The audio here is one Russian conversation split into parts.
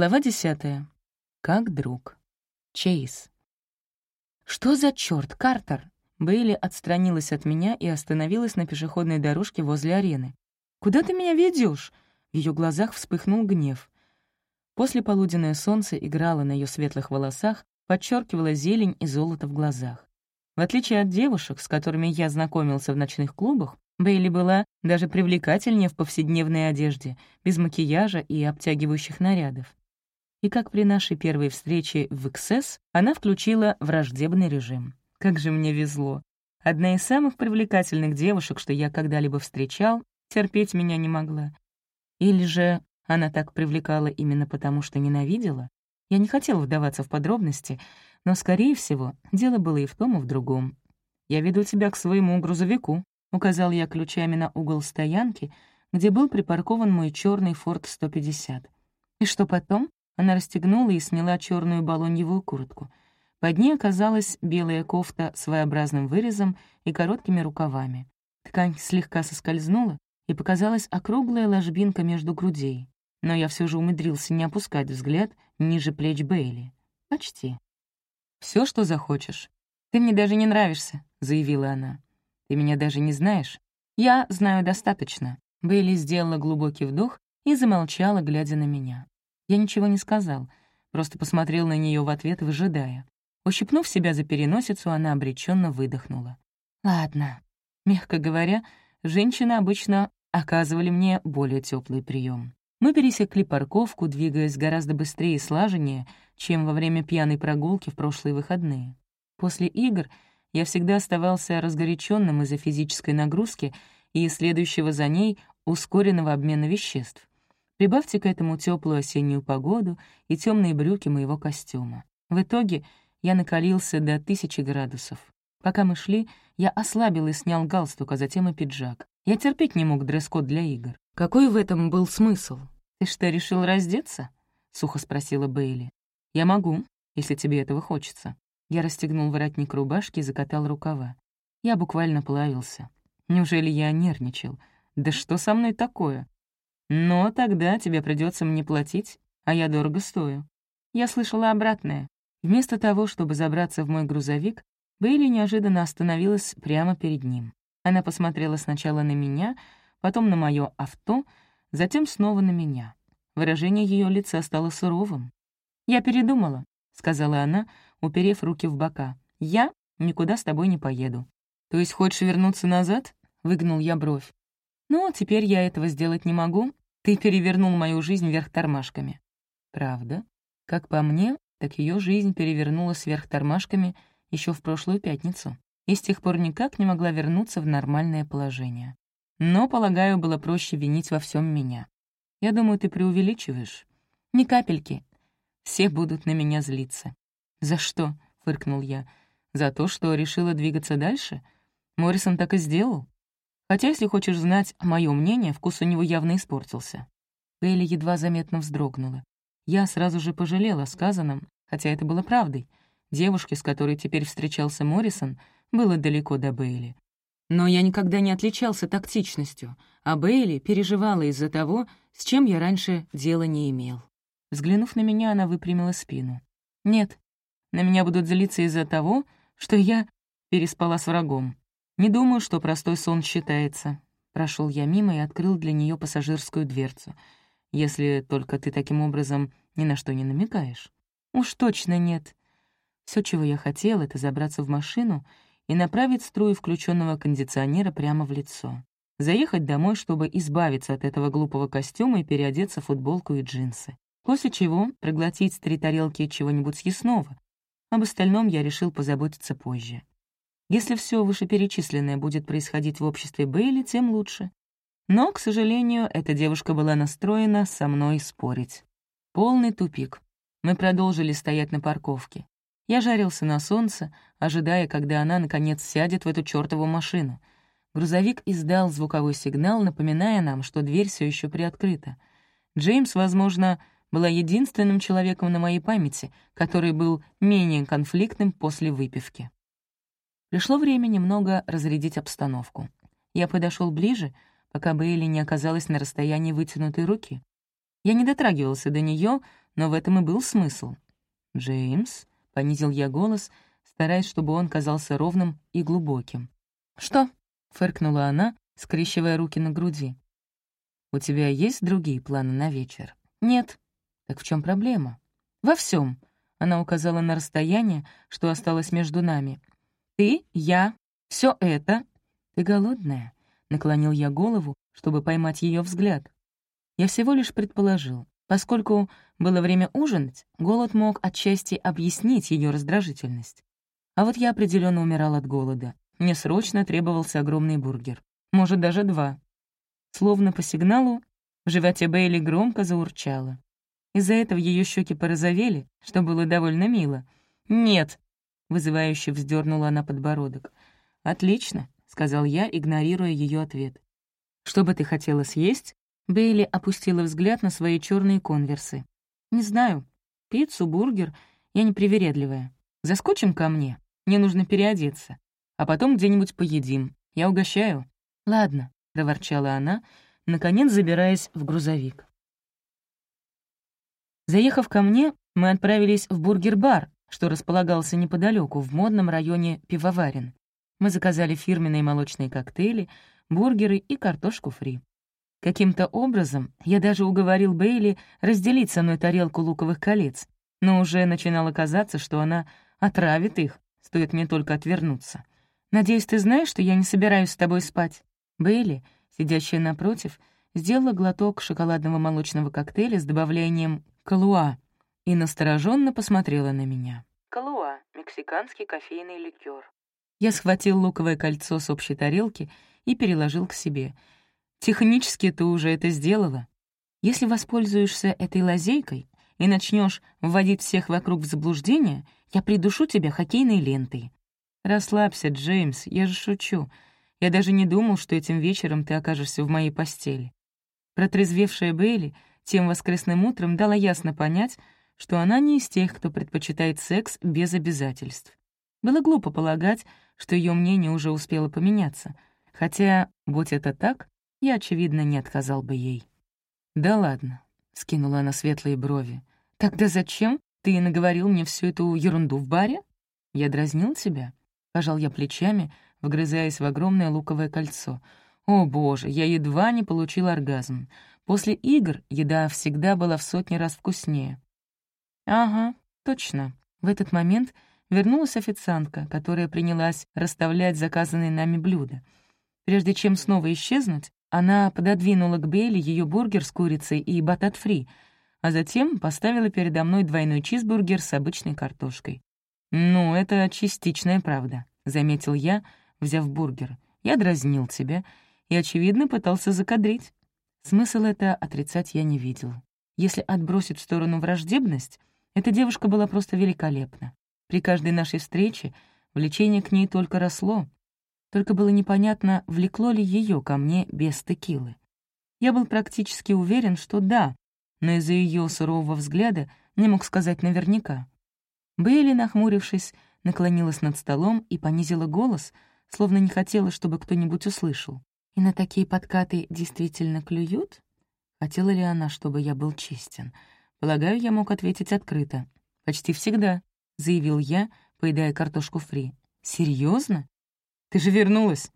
Глава десятая. Как друг. Чейз. «Что за чёрт, Картер?» Бейли отстранилась от меня и остановилась на пешеходной дорожке возле арены. «Куда ты меня ведёшь?» В её глазах вспыхнул гнев. После полуденное солнце играло на её светлых волосах, подчеркивало зелень и золото в глазах. В отличие от девушек, с которыми я знакомился в ночных клубах, Бейли была даже привлекательнее в повседневной одежде, без макияжа и обтягивающих нарядов и как при нашей первой встрече в XS она включила враждебный режим. Как же мне везло. Одна из самых привлекательных девушек, что я когда-либо встречал, терпеть меня не могла. Или же она так привлекала именно потому, что ненавидела? Я не хотел вдаваться в подробности, но, скорее всего, дело было и в том, и в другом. «Я веду тебя к своему грузовику», — указал я ключами на угол стоянки, где был припаркован мой черный Ford 150. «И что потом?» Она расстегнула и сняла черную балоньевую куртку. Под ней оказалась белая кофта с своеобразным вырезом и короткими рукавами. Ткань слегка соскользнула, и показалась округлая ложбинка между грудей. Но я все же умудрился не опускать взгляд ниже плеч Бейли. Почти. Все, что захочешь. Ты мне даже не нравишься», — заявила она. «Ты меня даже не знаешь. Я знаю достаточно». Бейли сделала глубокий вдох и замолчала, глядя на меня. Я ничего не сказал, просто посмотрел на нее в ответ, выжидая. Ущипнув себя за переносицу, она обреченно выдохнула. «Ладно». Мягко говоря, женщины обычно оказывали мне более теплый прием. Мы пересекли парковку, двигаясь гораздо быстрее и слаженнее, чем во время пьяной прогулки в прошлые выходные. После игр я всегда оставался разгоряченным из-за физической нагрузки и следующего за ней ускоренного обмена веществ. Прибавьте к этому теплую осеннюю погоду и темные брюки моего костюма. В итоге я накалился до тысячи градусов. Пока мы шли, я ослабил и снял галстук, а затем и пиджак. Я терпеть не мог дресс-код для игр. Какой в этом был смысл? «Ты что, решил раздеться?» — сухо спросила Бейли. «Я могу, если тебе этого хочется». Я расстегнул воротник рубашки и закатал рукава. Я буквально плавился. Неужели я нервничал? Да что со мной такое? Но тогда тебе придется мне платить, а я дорого стою. Я слышала обратное. Вместо того, чтобы забраться в мой грузовик, Бейли неожиданно остановилась прямо перед ним. Она посмотрела сначала на меня, потом на мое авто, затем снова на меня. Выражение ее лица стало суровым. «Я передумала», — сказала она, уперев руки в бока. «Я никуда с тобой не поеду». «То есть хочешь вернуться назад?» — выгнул я бровь. «Ну, теперь я этого сделать не могу, ты перевернул мою жизнь вверх тормашками». «Правда? Как по мне, так ее жизнь перевернулась вверх тормашками еще в прошлую пятницу и с тех пор никак не могла вернуться в нормальное положение. Но, полагаю, было проще винить во всем меня. Я думаю, ты преувеличиваешь. Ни капельки. Все будут на меня злиться. «За что?» — фыркнул я. «За то, что решила двигаться дальше? Моррисон так и сделал. Хотя, если хочешь знать мое мнение, вкус у него явно испортился. Элли едва заметно вздрогнула. Я сразу же пожалела о сказанном, хотя это было правдой. Девушке, с которой теперь встречался Моррисон, было далеко до Бейли. Но я никогда не отличался тактичностью, а Бейли переживала из-за того, с чем я раньше дела не имел. Взглянув на меня, она выпрямила спину. «Нет, на меня будут злиться из-за того, что я переспала с врагом. «Не думаю, что простой сон считается». Прошел я мимо и открыл для нее пассажирскую дверцу. «Если только ты таким образом ни на что не намекаешь». «Уж точно нет». Все, чего я хотел, это забраться в машину и направить струю включенного кондиционера прямо в лицо. Заехать домой, чтобы избавиться от этого глупого костюма и переодеться в футболку и джинсы. После чего проглотить три тарелки чего-нибудь съестного. Об остальном я решил позаботиться позже. Если все вышеперечисленное будет происходить в обществе Бейли, тем лучше. Но, к сожалению, эта девушка была настроена со мной спорить. Полный тупик. Мы продолжили стоять на парковке. Я жарился на солнце, ожидая, когда она, наконец, сядет в эту чёртову машину. Грузовик издал звуковой сигнал, напоминая нам, что дверь все еще приоткрыта. Джеймс, возможно, была единственным человеком на моей памяти, который был менее конфликтным после выпивки. Пришло время немного разрядить обстановку. Я подошел ближе, пока Бейли не оказалась на расстоянии вытянутой руки. Я не дотрагивался до нее, но в этом и был смысл. «Джеймс», — понизил я голос, стараясь, чтобы он казался ровным и глубоким. «Что?» — фыркнула она, скрещивая руки на груди. «У тебя есть другие планы на вечер?» «Нет». «Так в чем проблема?» «Во всем. Она указала на расстояние, что осталось между нами. «Ты, я, все это...» «Ты голодная?» — наклонил я голову, чтобы поймать ее взгляд. Я всего лишь предположил. Поскольку было время ужинать, голод мог отчасти объяснить ее раздражительность. А вот я определенно умирал от голода. Мне срочно требовался огромный бургер. Может, даже два. Словно по сигналу, в животе Бейли громко заурчало. Из-за этого ее щеки порозовели, что было довольно мило. «Нет!» — вызывающе вздернула она подбородок. «Отлично», — сказал я, игнорируя ее ответ. «Что бы ты хотела съесть?» Бейли опустила взгляд на свои черные конверсы. «Не знаю. Пиццу, бургер. Я непривередливая. Заскочим ко мне. Мне нужно переодеться. А потом где-нибудь поедим. Я угощаю». «Ладно», — проворчала она, наконец забираясь в грузовик. Заехав ко мне, мы отправились в бургер-бар, что располагался неподалеку в модном районе Пивоварен. Мы заказали фирменные молочные коктейли, бургеры и картошку фри. Каким-то образом я даже уговорил Бейли разделить со мной тарелку луковых колец, но уже начинало казаться, что она отравит их, стоит мне только отвернуться. «Надеюсь, ты знаешь, что я не собираюсь с тобой спать?» Бейли, сидящая напротив, сделала глоток шоколадного молочного коктейля с добавлением «калуа» и настороженно посмотрела на меня. «Калуа» — мексиканский кофейный ликер. Я схватил луковое кольцо с общей тарелки и переложил к себе — Технически ты уже это сделала. Если воспользуешься этой лазейкой и начнешь вводить всех вокруг в заблуждение, я придушу тебя хоккейной лентой. Расслабься, Джеймс, я же шучу. Я даже не думал, что этим вечером ты окажешься в моей постели. Протрезвевшая Бейли тем воскресным утром дала ясно понять, что она не из тех, кто предпочитает секс без обязательств. Было глупо полагать, что ее мнение уже успело поменяться, хотя, будь это так, я, очевидно, не отказал бы ей. «Да ладно», — скинула она светлые брови. «Тогда зачем ты наговорил мне всю эту ерунду в баре? Я дразнил тебя?» Пожал я плечами, вгрызаясь в огромное луковое кольцо. «О, боже, я едва не получил оргазм. После игр еда всегда была в сотни раз вкуснее». «Ага, точно». В этот момент вернулась официантка, которая принялась расставлять заказанные нами блюда. Прежде чем снова исчезнуть, она пододвинула к Бейли ее бургер с курицей и батат-фри, а затем поставила передо мной двойной чизбургер с обычной картошкой. «Ну, это частичная правда», — заметил я, взяв бургер. «Я дразнил тебя и, очевидно, пытался закадрить». Смысл это отрицать я не видел. Если отбросить в сторону враждебность, эта девушка была просто великолепна. При каждой нашей встрече влечение к ней только росло, только было непонятно, влекло ли ее ко мне без текилы. Я был практически уверен, что да, но из-за ее сурового взгляда не мог сказать наверняка. Бейли, нахмурившись, наклонилась над столом и понизила голос, словно не хотела, чтобы кто-нибудь услышал. «И на такие подкаты действительно клюют?» Хотела ли она, чтобы я был честен? Полагаю, я мог ответить открыто. «Почти всегда», — заявил я, поедая картошку фри. Серьезно? Ты же вернулась!»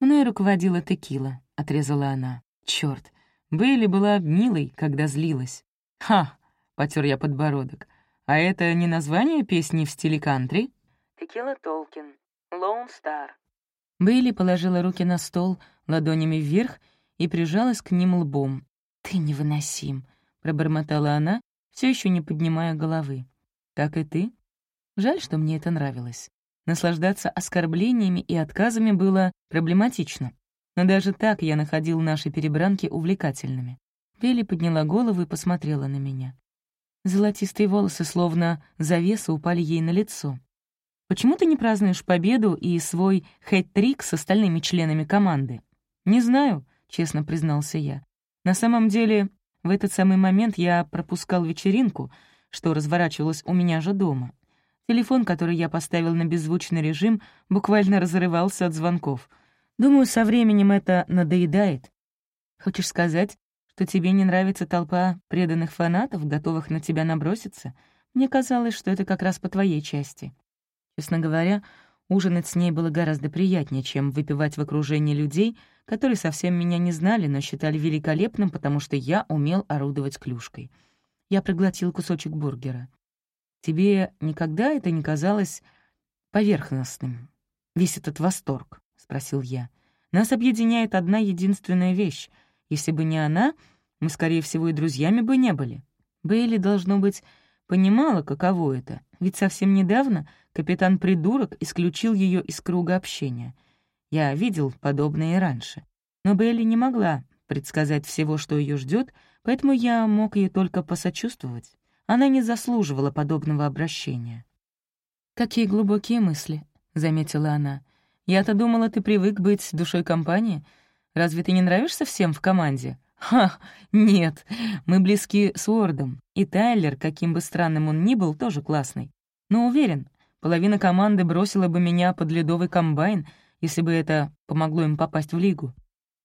«Мной руководила текила», — отрезала она. Черт, Бейли была милой, когда злилась. «Ха!» — потер я подбородок. «А это не название песни в стиле кантри?» «Текила Толкин. Лоун Стар». Бейли положила руки на стол, ладонями вверх, и прижалась к ним лбом. «Ты невыносим», — пробормотала она, все еще не поднимая головы. «Так и ты? Жаль, что мне это нравилось. Наслаждаться оскорблениями и отказами было проблематично. Но даже так я находил наши перебранки увлекательными. Вели подняла голову и посмотрела на меня. Золотистые волосы, словно завеса, упали ей на лицо. «Почему ты не празднуешь победу и свой хэт-трик с остальными членами команды?» «Не знаю», — честно признался я. «На самом деле, в этот самый момент я пропускал вечеринку, что разворачивалась у меня же дома. Телефон, который я поставил на беззвучный режим, буквально разрывался от звонков. Думаю, со временем это надоедает. Хочешь сказать, что тебе не нравится толпа преданных фанатов, готовых на тебя наброситься. Мне казалось, что это как раз по твоей части. Честно говоря, ужинать с ней было гораздо приятнее, чем выпивать в окружении людей, которые совсем меня не знали, но считали великолепным, потому что я умел орудовать клюшкой. Я проглотил кусочек бургера. «Тебе никогда это не казалось поверхностным, весь этот восторг?» — спросил я. «Нас объединяет одна единственная вещь. Если бы не она, мы, скорее всего, и друзьями бы не были. Бейли, должно быть, понимала, каково это, ведь совсем недавно капитан-придурок исключил ее из круга общения. Я видел подобное и раньше. Но Бейли не могла предсказать всего, что ее ждет, поэтому я мог ей только посочувствовать. Она не заслуживала подобного обращения. «Какие глубокие мысли», — заметила она. «Я-то думала, ты привык быть душой компании. Разве ты не нравишься всем в команде?» «Ха, нет, мы близки с Уордом, и Тайлер, каким бы странным он ни был, тоже классный. Но уверен, половина команды бросила бы меня под ледовый комбайн, если бы это помогло им попасть в лигу».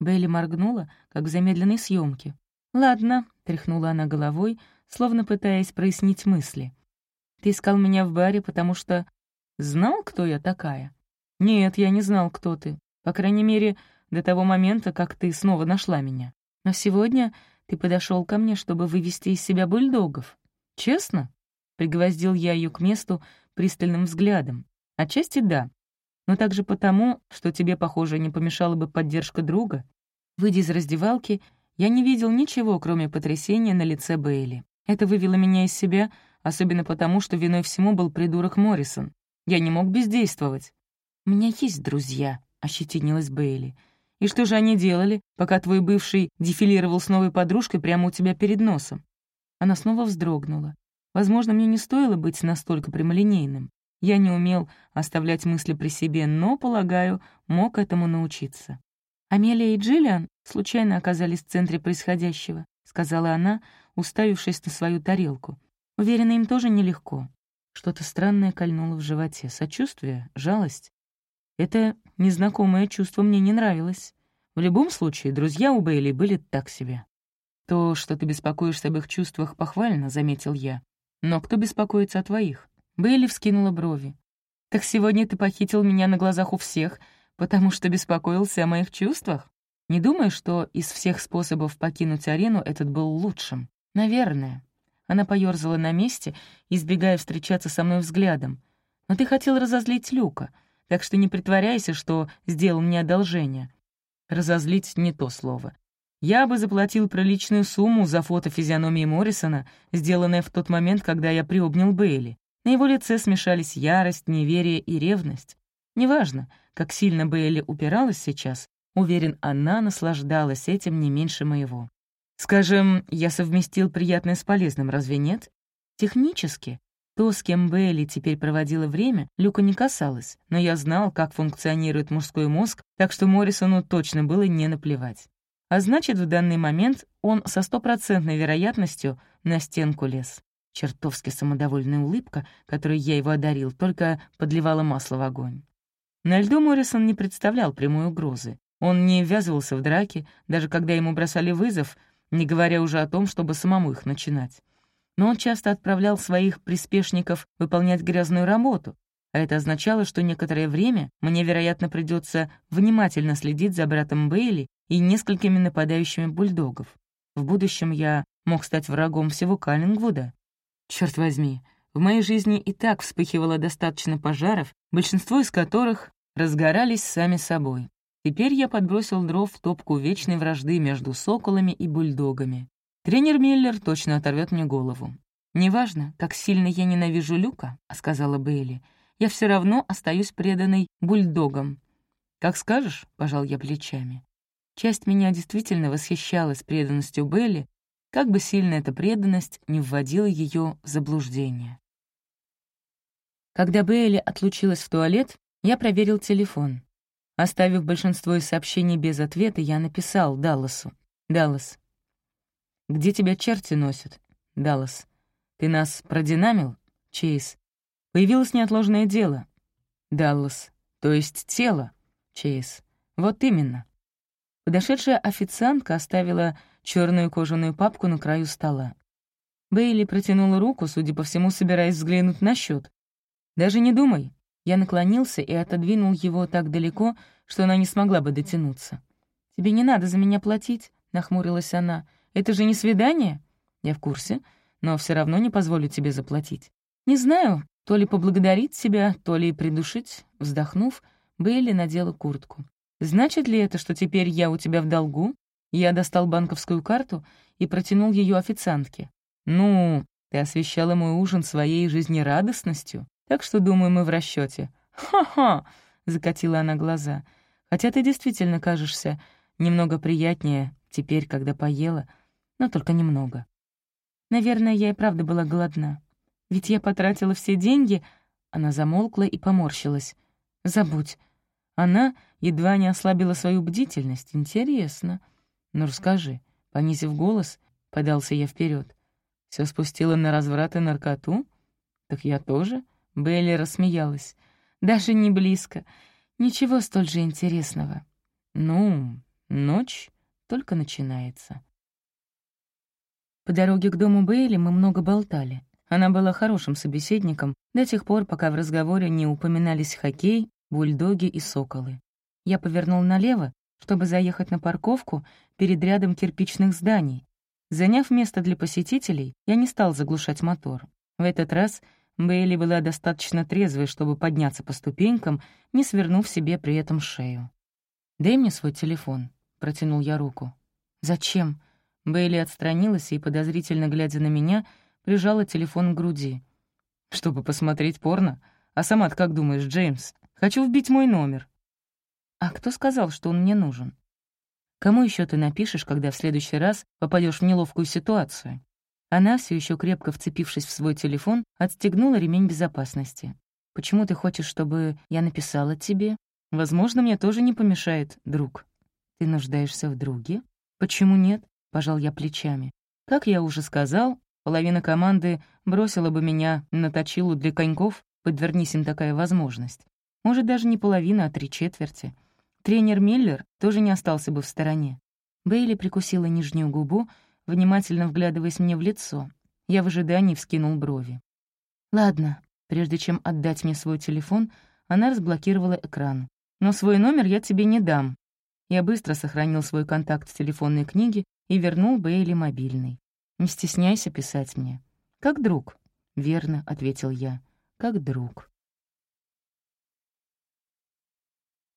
Бейли моргнула, как в замедленной съемке. «Ладно», — тряхнула она головой, словно пытаясь прояснить мысли. «Ты искал меня в баре, потому что знал, кто я такая?» «Нет, я не знал, кто ты. По крайней мере, до того момента, как ты снова нашла меня. Но сегодня ты подошел ко мне, чтобы вывести из себя бульдогов. Честно?» Пригвоздил я ее к месту пристальным взглядом. «Отчасти да, но также потому, что тебе, похоже, не помешала бы поддержка друга. Выйдя из раздевалки, я не видел ничего, кроме потрясения на лице Бейли. Это вывело меня из себя, особенно потому, что виной всему был придурок Моррисон. Я не мог бездействовать. «У меня есть друзья», — ощетинилась Бейли. И что же они делали, пока твой бывший дефилировал с новой подружкой прямо у тебя перед носом? Она снова вздрогнула. Возможно, мне не стоило быть настолько прямолинейным. Я не умел оставлять мысли при себе, но, полагаю, мог этому научиться. «Амелия и Джиллиан случайно оказались в центре происходящего», — сказала она, уставившись на свою тарелку. «Уверена, им тоже нелегко». Что-то странное кольнуло в животе. Сочувствие, жалость. Это незнакомое чувство мне не нравилось. В любом случае, друзья у Бейли были так себе. «То, что ты беспокоишься об их чувствах, похвально», — заметил я. «Но кто беспокоится о твоих?» Бейли вскинула брови. «Так сегодня ты похитил меня на глазах у всех, потому что беспокоился о моих чувствах? Не думаю, что из всех способов покинуть арену этот был лучшим. Наверное». Она поёрзала на месте, избегая встречаться со мной взглядом. «Но ты хотел разозлить Люка так что не притворяйся, что сделал мне одолжение. Разозлить — не то слово. Я бы заплатил приличную сумму за фото физиономии Моррисона, сделанное в тот момент, когда я приобнял Бейли. На его лице смешались ярость, неверие и ревность. Неважно, как сильно Бейли упиралась сейчас, уверен, она наслаждалась этим не меньше моего. Скажем, я совместил приятное с полезным, разве нет? Технически то, с кем Белли теперь проводила время, Люка не касалось, но я знал, как функционирует мужской мозг, так что Моррисону точно было не наплевать. А значит, в данный момент он со стопроцентной вероятностью на стенку лез. Чертовски самодовольная улыбка, которой я его одарил, только подливала масло в огонь. На льду Моррисон не представлял прямой угрозы. Он не ввязывался в драки, даже когда ему бросали вызов, не говоря уже о том, чтобы самому их начинать но он часто отправлял своих приспешников выполнять грязную работу, а это означало, что некоторое время мне, вероятно, придется внимательно следить за братом Бейли и несколькими нападающими бульдогов. В будущем я мог стать врагом всего Каллингвуда. Черт возьми, в моей жизни и так вспыхивало достаточно пожаров, большинство из которых разгорались сами собой. Теперь я подбросил дров в топку вечной вражды между соколами и бульдогами. Тренер Миллер точно оторвет мне голову. «Неважно, как сильно я ненавижу Люка», — сказала Бейли, «я все равно остаюсь преданной бульдогом». «Как скажешь», — пожал я плечами. Часть меня действительно восхищалась преданностью Белли, как бы сильно эта преданность не вводила ее в заблуждение. Когда Бейли отлучилась в туалет, я проверил телефон. Оставив большинство из сообщений без ответа, я написал Далласу. «Даллас, где тебя черти носят? Даллас. Ты нас продинамил? Чейз. Появилось неотложное дело. Даллас. То есть тело? Чейз. Вот именно. Подошедшая официантка оставила черную кожаную папку на краю стола. Бейли протянула руку, судя по всему, собираясь взглянуть на счет. «Даже не думай». Я наклонился и отодвинул его так далеко, что она не смогла бы дотянуться. «Тебе не надо за меня платить», — нахмурилась она. «Это же не свидание?» «Я в курсе, но все равно не позволю тебе заплатить». «Не знаю, то ли поблагодарить себя, то ли придушить». Вздохнув, Бейли надела куртку. «Значит ли это, что теперь я у тебя в долгу?» Я достал банковскую карту и протянул ее официантке. «Ну, ты освещала мой ужин своей жизнерадостностью, так что, думаю, мы в расчете. «Ха-ха!» — закатила она глаза. «Хотя ты действительно кажешься немного приятнее теперь, когда поела, но только немного. Наверное, я и правда была голодна. Ведь я потратила все деньги...» Она замолкла и поморщилась. «Забудь. Она едва не ослабила свою бдительность. Интересно. Ну, расскажи». Понизив голос, подался я вперед. Все спустила на разврат и наркоту? Так я тоже?» Белли рассмеялась. «Даже не близко. Ничего столь же интересного. Ну, ночь только начинается». По дороге к дому Бейли мы много болтали. Она была хорошим собеседником до тех пор, пока в разговоре не упоминались хоккей, бульдоги и соколы. Я повернул налево, чтобы заехать на парковку перед рядом кирпичных зданий. Заняв место для посетителей, я не стал заглушать мотор. В этот раз Бейли была достаточно трезвой, чтобы подняться по ступенькам, не свернув себе при этом шею. «Дай мне свой телефон», — протянул я руку. «Зачем?» Бейли отстранилась и, подозрительно глядя на меня, прижала телефон к груди. «Чтобы посмотреть порно? А сама как думаешь, Джеймс? Хочу вбить мой номер». «А кто сказал, что он мне нужен?» «Кому еще ты напишешь, когда в следующий раз попадешь в неловкую ситуацию?» Она, все еще крепко вцепившись в свой телефон, отстегнула ремень безопасности. «Почему ты хочешь, чтобы я написала тебе? Возможно, мне тоже не помешает, друг». «Ты нуждаешься в друге?» «Почему нет?» — пожал я плечами. «Как я уже сказал, половина команды бросила бы меня на точилу для коньков, подвернись им такая возможность. Может, даже не половина, а три четверти. Тренер Миллер тоже не остался бы в стороне». Бейли прикусила нижнюю губу, внимательно вглядываясь мне в лицо. Я в ожидании вскинул брови. «Ладно», прежде чем отдать мне свой телефон, она разблокировала экран. «Но свой номер я тебе не дам». Я быстро сохранил свой контакт в телефонной книге и вернул Бейли мобильный. «Не стесняйся писать мне». «Как друг». «Верно», — ответил я. «Как друг».